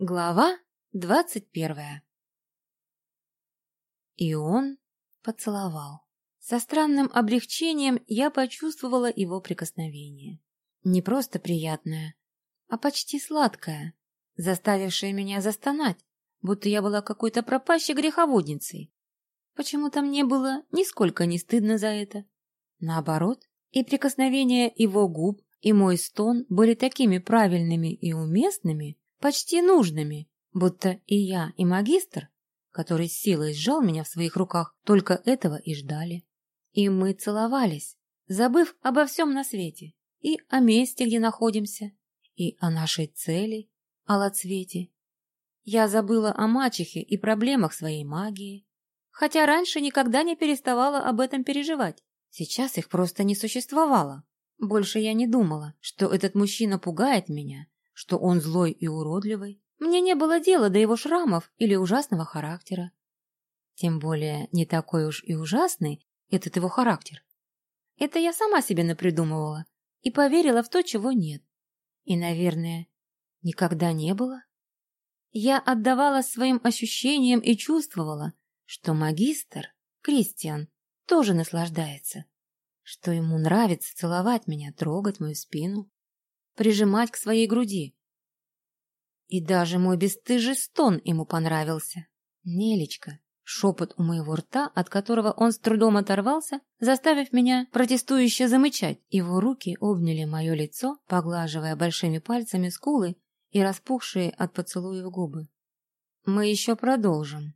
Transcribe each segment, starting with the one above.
Глава двадцать первая И он поцеловал. Со странным облегчением я почувствовала его прикосновение. Не просто приятное, а почти сладкое, заставившее меня застонать, будто я была какой-то пропащей греховодницей. Почему-то мне было нисколько не стыдно за это. Наоборот, и прикосновение его губ, и мой стон были такими правильными и уместными, почти нужными, будто и я, и магистр, который силой сжал меня в своих руках, только этого и ждали. И мы целовались, забыв обо всем на свете, и о месте, где находимся, и о нашей цели, о лацвете. Я забыла о мачехе и проблемах своей магии, хотя раньше никогда не переставала об этом переживать. Сейчас их просто не существовало. Больше я не думала, что этот мужчина пугает меня, что он злой и уродливый. Мне не было дела до его шрамов или ужасного характера. Тем более не такой уж и ужасный этот его характер. Это я сама себе напридумывала и поверила в то, чего нет. И, наверное, никогда не было. Я отдавала своим ощущениям и чувствовала, что магистр, Кристиан, тоже наслаждается, что ему нравится целовать меня, трогать мою спину, прижимать к своей груди. И даже мой бесстыжий стон ему понравился. Нелечка, шепот у моего рта, от которого он с трудом оторвался, заставив меня протестующе замычать. Его руки обняли мое лицо, поглаживая большими пальцами скулы и распухшие от поцелуев губы. «Мы еще продолжим».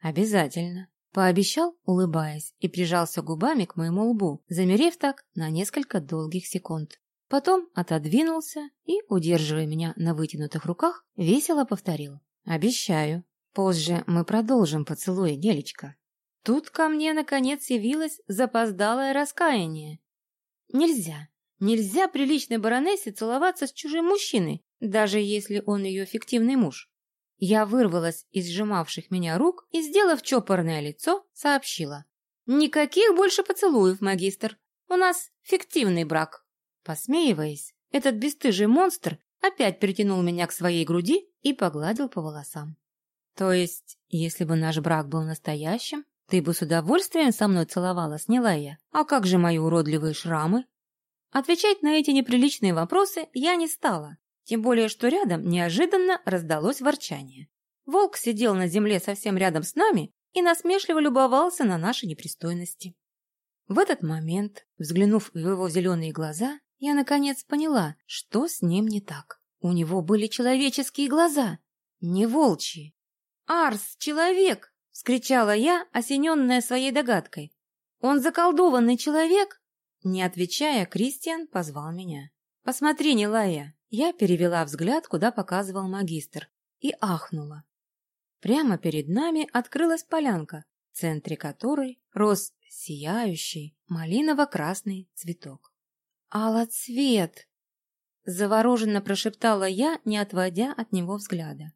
«Обязательно», — пообещал, улыбаясь, и прижался губами к моему лбу, замерев так на несколько долгих секунд. Потом отодвинулся и, удерживая меня на вытянутых руках, весело повторил. «Обещаю. Позже мы продолжим поцелуй, Гелечка». Тут ко мне, наконец, явилось запоздалое раскаяние. Нельзя, нельзя приличной баронессе целоваться с чужим мужчиной, даже если он ее фиктивный муж. Я вырвалась из сжимавших меня рук и, сделав чопорное лицо, сообщила. «Никаких больше поцелуев, магистр. У нас фиктивный брак». Посмеиваясь, этот бесстыжий монстр опять притянул меня к своей груди и погладил по волосам. То есть, если бы наш брак был настоящим, ты бы с удовольствием со мной целовалась, не я? А как же мои уродливые шрамы? Отвечать на эти неприличные вопросы я не стала, тем более, что рядом неожиданно раздалось ворчание. Волк сидел на земле совсем рядом с нами и насмешливо любовался на наши непристойности. В этот момент, взглянув в его зеленые глаза, я, наконец, поняла, что с ним не так. У него были человеческие глаза, не волчьи. «Арс, человек!» — вскричала я, осененная своей догадкой. «Он заколдованный человек?» Не отвечая, Кристиан позвал меня. «Посмотри, Нилая!» Я перевела взгляд, куда показывал магистр, и ахнула. Прямо перед нами открылась полянка, в центре которой рос сияющий малиново-красный цветок. «Алоцвет!» — завороженно прошептала я, не отводя от него взгляда.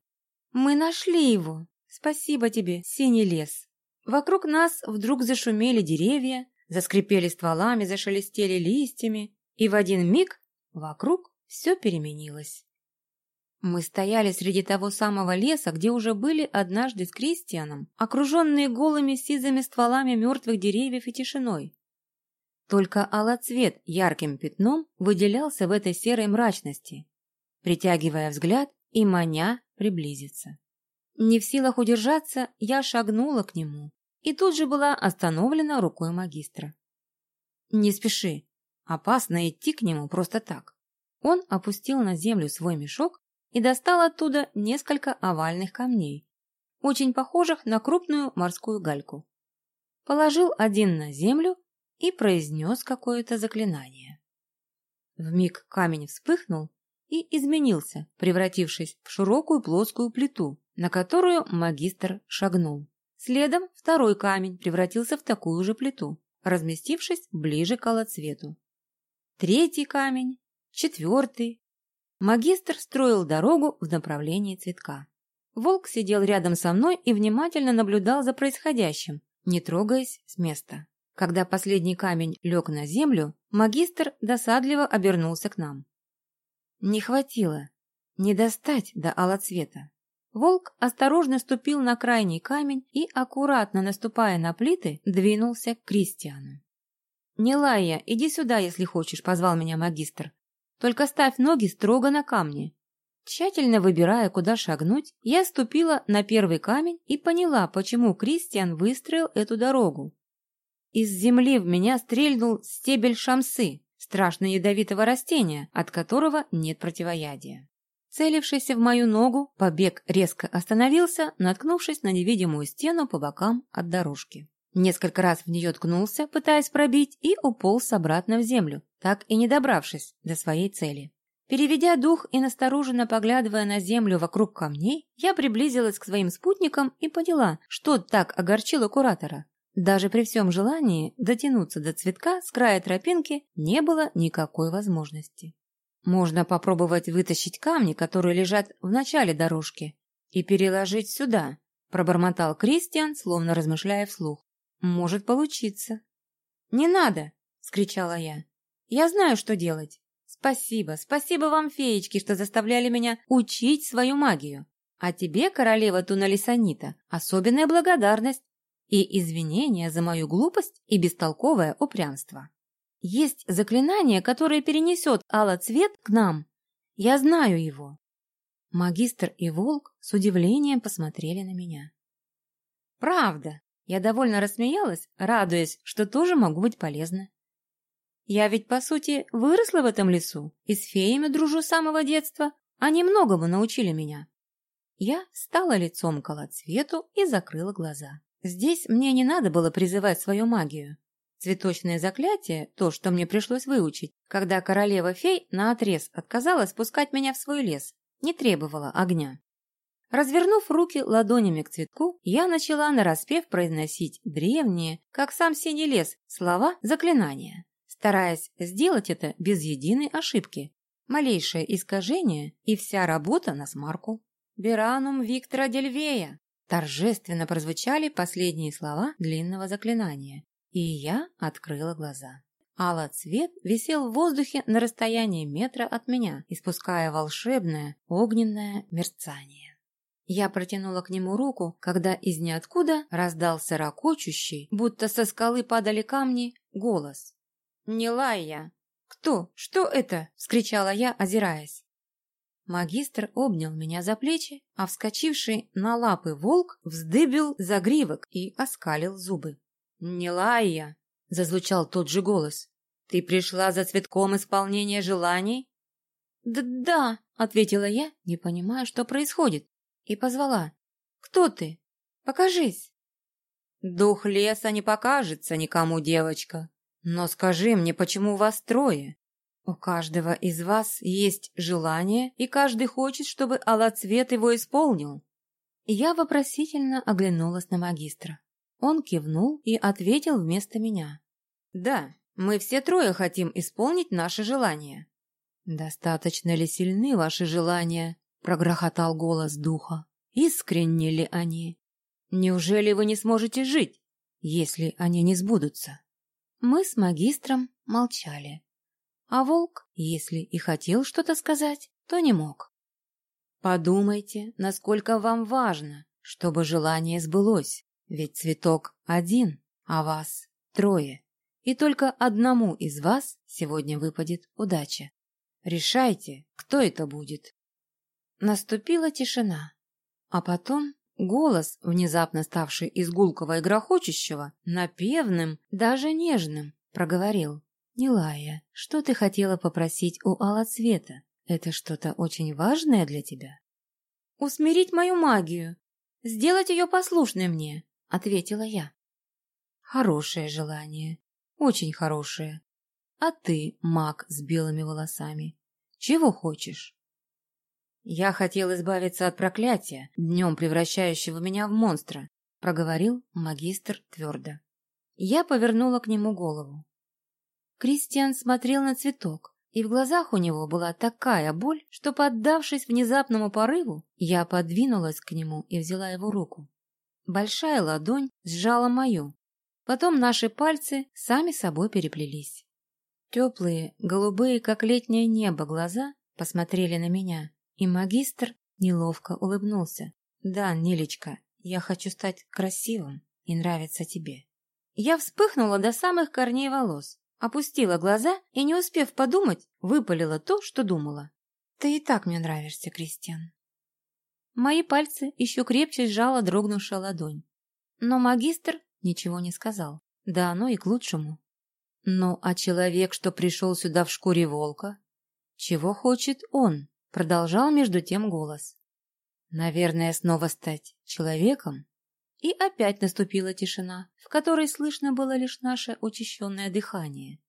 «Мы нашли его! Спасибо тебе, синий лес!» Вокруг нас вдруг зашумели деревья, заскрипели стволами, зашелестели листьями, и в один миг вокруг все переменилось. Мы стояли среди того самого леса, где уже были однажды с Кристианом, окруженные голыми сизыми стволами мертвых деревьев и тишиной. Только алоцвет ярким пятном выделялся в этой серой мрачности, притягивая взгляд и маня приблизиться. Не в силах удержаться, я шагнула к нему и тут же была остановлена рукой магистра. «Не спеши, опасно идти к нему просто так». Он опустил на землю свой мешок и достал оттуда несколько овальных камней, очень похожих на крупную морскую гальку. Положил один на землю и произнес какое-то заклинание. Вмиг камень вспыхнул и изменился, превратившись в широкую плоскую плиту, на которую магистр шагнул. Следом второй камень превратился в такую же плиту, разместившись ближе к алоцвету. Третий камень, четвертый. Магистр строил дорогу в направлении цветка. Волк сидел рядом со мной и внимательно наблюдал за происходящим, не трогаясь с места. Когда последний камень лег на землю, магистр досадливо обернулся к нам. Не хватило, не достать до алоцвета. Волк осторожно ступил на крайний камень и, аккуратно наступая на плиты, двинулся к Кристиану. «Нелая, иди сюда, если хочешь», — позвал меня магистр. «Только ставь ноги строго на камни». Тщательно выбирая, куда шагнуть, я ступила на первый камень и поняла, почему Кристиан выстроил эту дорогу. Из земли в меня стрельнул стебель шамсы, страшно ядовитого растения, от которого нет противоядия. Целившийся в мою ногу, побег резко остановился, наткнувшись на невидимую стену по бокам от дорожки. Несколько раз в нее ткнулся, пытаясь пробить, и уполз обратно в землю, так и не добравшись до своей цели. Переведя дух и настороженно поглядывая на землю вокруг камней, я приблизилась к своим спутникам и поняла, что так огорчило куратора. Даже при всем желании дотянуться до цветка с края тропинки не было никакой возможности. Можно попробовать вытащить камни, которые лежат в начале дорожки, и переложить сюда, пробормотал Кристиан, словно размышляя вслух. Может получиться. Не надо, скричала я. Я знаю, что делать. Спасибо, спасибо вам, феечки, что заставляли меня учить свою магию. А тебе, королева Туналисанита, особенная благодарность и извинения за мою глупость и бестолковое упрямство. Есть заклинание, которое перенесет алоцвет к нам. Я знаю его. Магистр и волк с удивлением посмотрели на меня. Правда, я довольно рассмеялась, радуясь, что тоже могу быть полезна. Я ведь, по сути, выросла в этом лесу и с феями дружу с самого детства. Они многому научили меня. Я стала лицом к алоцвету и закрыла глаза. Здесь мне не надо было призывать свою магию. Цветочное заклятие, то, что мне пришлось выучить, когда королева-фей наотрез отказалась пускать меня в свой лес, не требовало огня. Развернув руки ладонями к цветку, я начала нараспев произносить древние, как сам синий лес, слова заклинания, стараясь сделать это без единой ошибки. Малейшее искажение и вся работа на смарку. «Беранум Виктора Дельвея!» Торжественно прозвучали последние слова длинного заклинания, и я открыла глаза. Алоцвет висел в воздухе на расстоянии метра от меня, испуская волшебное огненное мерцание. Я протянула к нему руку, когда из ниоткуда раздался ракочущий, будто со скалы падали камни, голос. «Не лай я!» «Кто? Что это?» — вскричала я, озираясь. Магистр обнял меня за плечи, а вскочивший на лапы волк вздыбил загривок и оскалил зубы. «Не лай зазвучал тот же голос. «Ты пришла за цветком исполнения желаний?» «Да-да», — ответила я, не понимая, что происходит, и позвала. «Кто ты? Покажись!» «Дух леса не покажется никому, девочка. Но скажи мне, почему вас трое? У каждого из вас есть желание, и каждый хочет, чтобы Аллоцвет его исполнил. Я вопросительно оглянулась на магистра. Он кивнул и ответил вместо меня. «Да, мы все трое хотим исполнить наше желание». «Достаточно ли сильны ваши желания?» — прогрохотал голос духа. «Искренни ли они? Неужели вы не сможете жить, если они не сбудутся?» Мы с магистром молчали. А волк, если и хотел что-то сказать, то не мог. Подумайте, насколько вам важно, чтобы желание сбылось, ведь цветок один, а вас трое, и только одному из вас сегодня выпадет удача. Решайте, кто это будет. Наступила тишина, а потом голос, внезапно ставший из гулкого и грохочущего, напевным, даже нежным, проговорил. «Нилая, что ты хотела попросить у Алоцвета? Это что-то очень важное для тебя?» «Усмирить мою магию, сделать ее послушной мне», — ответила я. «Хорошее желание, очень хорошее. А ты, маг с белыми волосами, чего хочешь?» «Я хотел избавиться от проклятия, днем превращающего меня в монстра», — проговорил магистр твердо. Я повернула к нему голову. Кристиан смотрел на цветок, и в глазах у него была такая боль, что, поддавшись внезапному порыву, я подвинулась к нему и взяла его руку. Большая ладонь сжала мою. Потом наши пальцы сами собой переплелись. Теплые, голубые, как летнее небо, глаза посмотрели на меня, и магистр неловко улыбнулся. Да, Нилечка, я хочу стать красивым и нравиться тебе. Я вспыхнула до самых корней волос, опустила глаза и, не успев подумать, выпалила то, что думала. Ты и так мне нравишься, Кристиан. Мои пальцы еще крепче сжала дрогнувшая ладонь. Но магистр ничего не сказал. Да оно и к лучшему. Ну, а человек, что пришел сюда в шкуре волка? Чего хочет он? Продолжал между тем голос. Наверное, снова стать человеком? И опять наступила тишина, в которой слышно было лишь наше учащенное дыхание.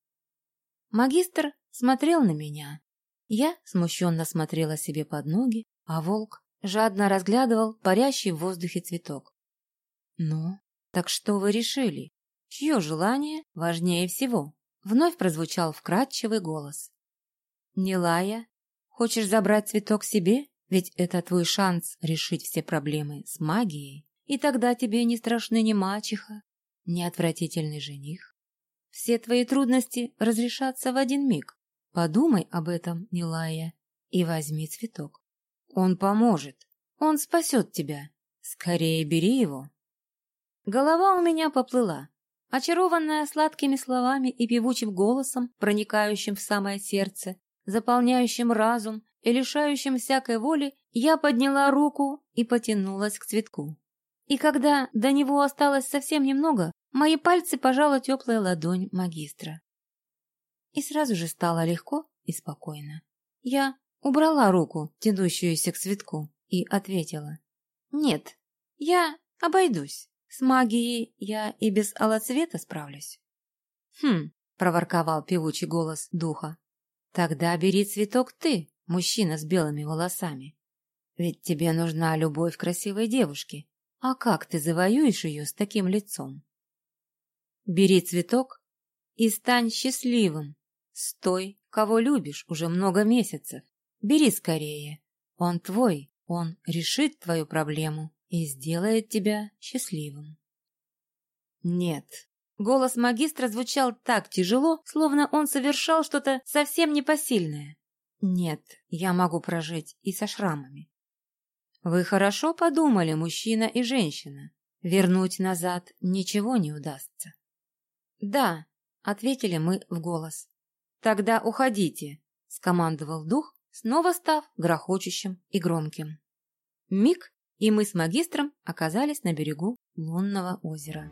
Магистр смотрел на меня. Я смущенно смотрела себе под ноги, а волк жадно разглядывал парящий в воздухе цветок. «Ну, так что вы решили? Чье желание важнее всего?» Вновь прозвучал вкрадчивый голос. «Нилая, хочешь забрать цветок себе? Ведь это твой шанс решить все проблемы с магией, и тогда тебе не страшны ни мачеха, ни отвратительный жених. Все твои трудности разрешатся в один миг. Подумай об этом, Нилая, и возьми цветок. Он поможет, он спасет тебя. Скорее бери его. Голова у меня поплыла, очарованная сладкими словами и певучим голосом, проникающим в самое сердце, заполняющим разум и лишающим всякой воли, я подняла руку и потянулась к цветку. И когда до него осталось совсем немного, мои пальцы пожала теплая ладонь магистра. И сразу же стало легко и спокойно. Я убрала руку, тянущуюся к цветку, и ответила. «Нет, я обойдусь. С магией я и без алоцвета справлюсь». «Хм», — проворковал певучий голос духа. «Тогда бери цветок ты, мужчина с белыми волосами. Ведь тебе нужна любовь красивой девушки. А как ты завоюешь ее с таким лицом? Бери цветок и стань счастливым с той, кого любишь уже много месяцев. Бери скорее. Он твой, он решит твою проблему и сделает тебя счастливым. Нет. Голос магистра звучал так тяжело, словно он совершал что-то совсем непосильное. Нет, я могу прожить и со шрамами. Вы хорошо подумали, мужчина и женщина. Вернуть назад ничего не удастся. Да, ответили мы в голос. Тогда уходите, скомандовал дух, снова став грохочущим и громким. Миг, и мы с магистром оказались на берегу лунного озера.